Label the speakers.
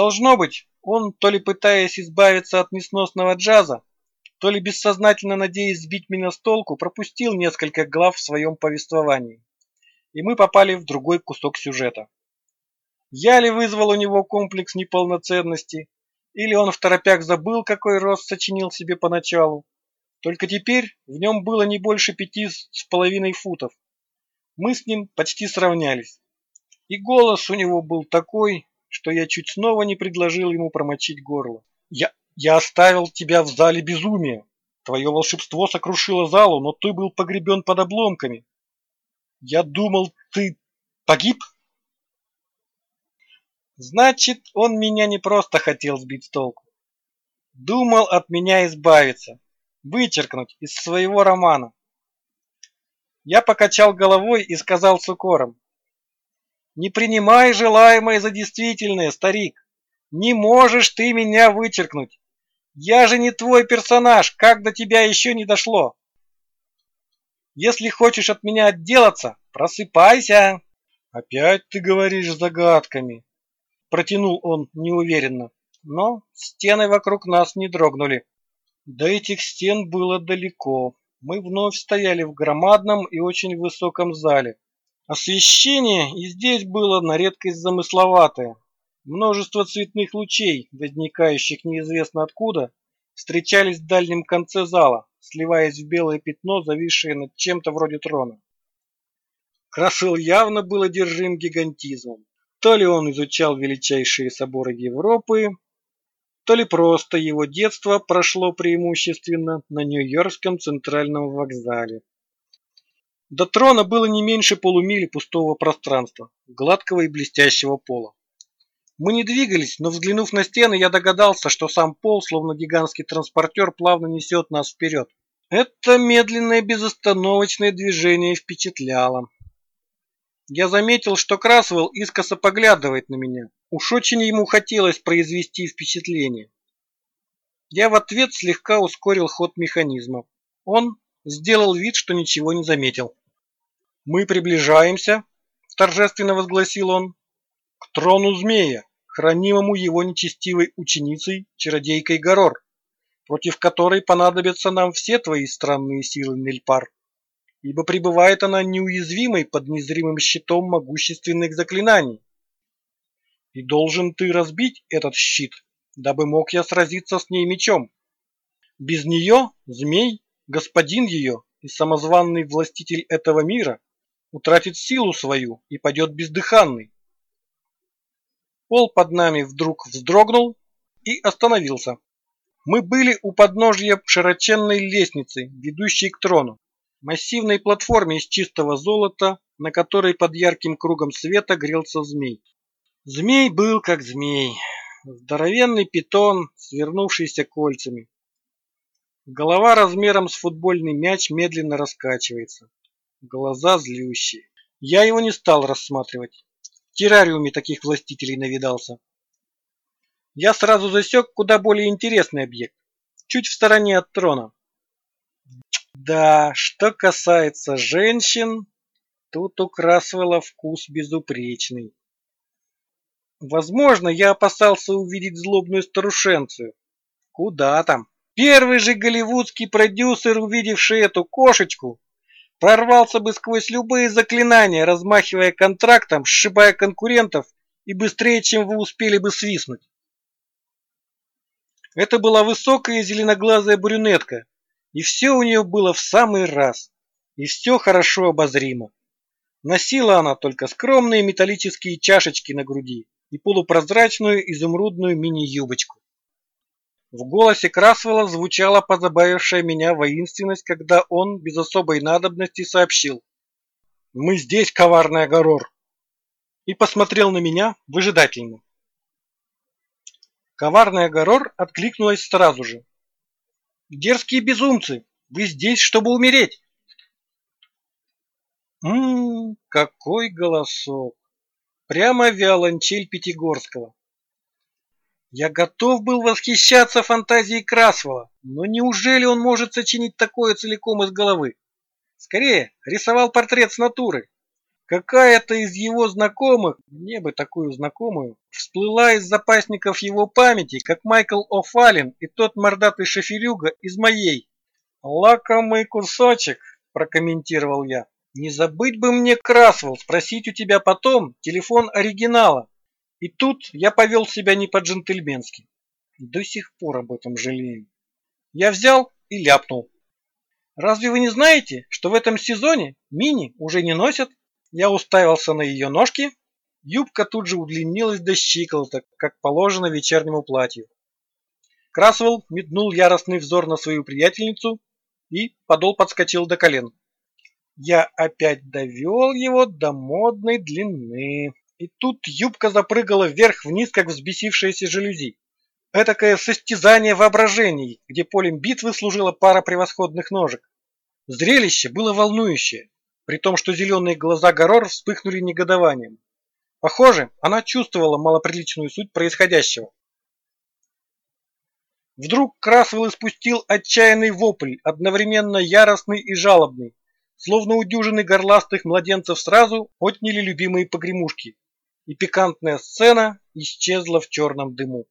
Speaker 1: Должно быть, он, то ли пытаясь избавиться от несносного джаза, то ли бессознательно надеясь сбить меня с толку, пропустил несколько глав в своем повествовании. И мы попали в другой кусок сюжета. Я ли вызвал у него комплекс неполноценности, или он в торопях забыл, какой рост сочинил себе поначалу. Только теперь в нем было не больше пяти с половиной футов. Мы с ним почти сравнялись. И голос у него был такой, что я чуть снова не предложил ему промочить горло. Я, я оставил тебя в зале безумия. Твое волшебство сокрушило залу, но ты был погребен под обломками. Я думал, ты погиб? Значит, он меня не просто хотел сбить с толку. Думал от меня избавиться, вычеркнуть из своего романа. Я покачал головой и сказал с укором. Не принимай желаемое за действительное, старик. Не можешь ты меня вычеркнуть. Я же не твой персонаж, как до тебя еще не дошло. Если хочешь от меня отделаться, просыпайся. Опять ты говоришь загадками, Протянул он неуверенно, но стены вокруг нас не дрогнули. До этих стен было далеко. Мы вновь стояли в громадном и очень высоком зале. Освещение и здесь было на редкость замысловатое. Множество цветных лучей, возникающих неизвестно откуда, встречались в дальнем конце зала, сливаясь в белое пятно, зависшее над чем-то вроде трона. Красил явно был одержим гигантизмом. То ли он изучал величайшие соборы Европы, то ли просто его детство прошло преимущественно на Нью-Йоркском центральном вокзале. До трона было не меньше полумили пустого пространства, гладкого и блестящего пола. Мы не двигались, но взглянув на стены, я догадался, что сам пол, словно гигантский транспортер, плавно несет нас вперед. Это медленное безостановочное движение впечатляло. Я заметил, что Красвелл искоса поглядывает на меня. Уж очень ему хотелось произвести впечатление. Я в ответ слегка ускорил ход механизма. Он сделал вид, что ничего не заметил. «Мы приближаемся», — торжественно возгласил он, — «к трону змея, хранимому его нечестивой ученицей, чародейкой Горор, против которой понадобятся нам все твои странные силы, Нельпар» ибо пребывает она неуязвимой под незримым щитом могущественных заклинаний. И должен ты разбить этот щит, дабы мог я сразиться с ней мечом. Без нее змей, господин ее и самозванный властитель этого мира, утратит силу свою и падет бездыханный. Пол под нами вдруг вздрогнул и остановился. Мы были у подножья широченной лестницы, ведущей к трону массивной платформе из чистого золота, на которой под ярким кругом света грелся змей. Змей был как змей, здоровенный питон, свернувшийся кольцами. Голова размером с футбольный мяч медленно раскачивается. Глаза злющие. Я его не стал рассматривать. В террариуме таких властителей навидался. Я сразу засек куда более интересный объект. Чуть в стороне от трона. Да, что касается женщин, тут у Красвелла вкус безупречный. Возможно, я опасался увидеть злобную старушенцию. Куда там? Первый же голливудский продюсер, увидевший эту кошечку, прорвался бы сквозь любые заклинания, размахивая контрактом, сшибая конкурентов и быстрее, чем вы успели бы свистнуть. Это была высокая зеленоглазая брюнетка, и все у нее было в самый раз, и все хорошо обозримо. Носила она только скромные металлические чашечки на груди и полупрозрачную изумрудную мини-юбочку. В голосе Красвелла звучала позабавившая меня воинственность, когда он без особой надобности сообщил «Мы здесь, коварный Агорор!» и посмотрел на меня выжидательно. Коварная Агорор откликнулась сразу же, Дерзкие безумцы, вы здесь, чтобы умереть. Ммм, какой голосок. Прямо виолончель Пятигорского. Я готов был восхищаться фантазией Красвова, но неужели он может сочинить такое целиком из головы? Скорее, рисовал портрет с натуры. Какая-то из его знакомых, мне бы такую знакомую, всплыла из запасников его памяти, как Майкл О'Фаллен и тот мордатый шоферюга из моей. «Лакомый кусочек», – прокомментировал я. «Не забыть бы мне, Красвелл, спросить у тебя потом телефон оригинала». И тут я повел себя не по-джентльменски. До сих пор об этом жалею. Я взял и ляпнул. Разве вы не знаете, что в этом сезоне мини уже не носят? Я уставился на ее ножки. Юбка тут же удлинилась до щиколоток, как положено вечернему платью. Красвелл метнул яростный взор на свою приятельницу, и подол подскочил до колен. Я опять довел его до модной длины. И тут юбка запрыгала вверх-вниз, как взбесившаяся жалюзи. Этакое состязание воображений, где полем битвы служила пара превосходных ножек. Зрелище было волнующее при том, что зеленые глаза Горор вспыхнули негодованием. Похоже, она чувствовала малоприличную суть происходящего. Вдруг Красвелл испустил отчаянный вопль, одновременно яростный и жалобный, словно у дюжины горластых младенцев сразу отняли любимые погремушки, и пикантная сцена исчезла в черном дыму.